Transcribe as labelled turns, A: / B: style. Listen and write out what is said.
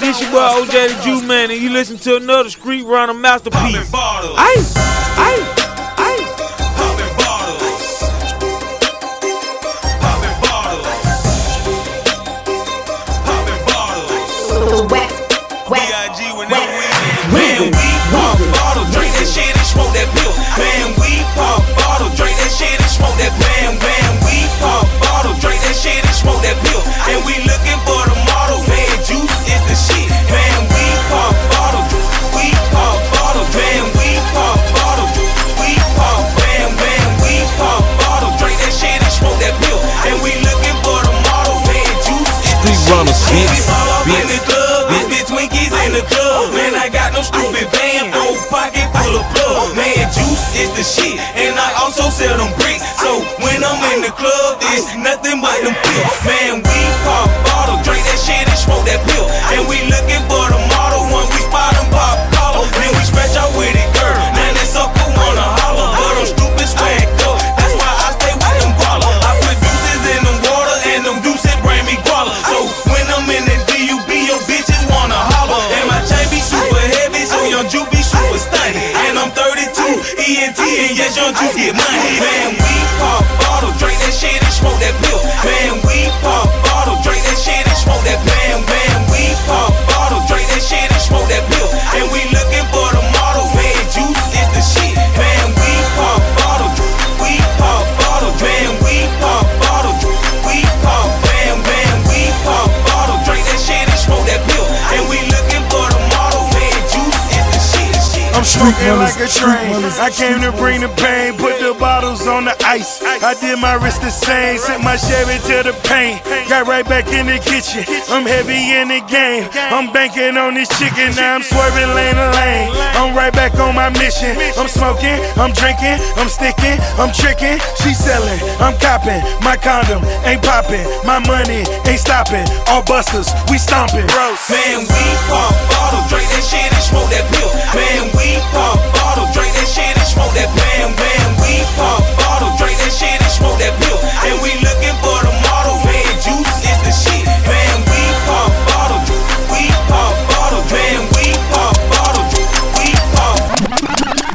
A: This your boy OJ the Juiceman, and you listen to another street runner masterpiece. Ice, ice.
B: Man,
A: bitch, bitch,
B: the club, bitch, bitch, Twinkies in the club. Man, I got no stupid band, full pocket full of plug. Man, juice is the shit, and I also sell them bricks. So when I'm in the club, it's nothing but them pills. Man, And yes, young Ju get money. Man, we pop bottle, drink that shit and smoke that pill. Man,
C: I'm smoking like a train. I came to bring the pain, put the bottles on the ice. I did my wrist the same, sent my Chevy to the paint. Got right back in the kitchen. I'm heavy in the game. I'm banking on this chicken. Now I'm swerving lane to lane. I'm right back on my mission. I'm smoking, I'm drinking, I'm sticking, I'm tricking. She selling, I'm copping. My condom ain't popping. My money ain't stopping. All busters, we stomping.
B: Man, we pop bottle, drink that shit come.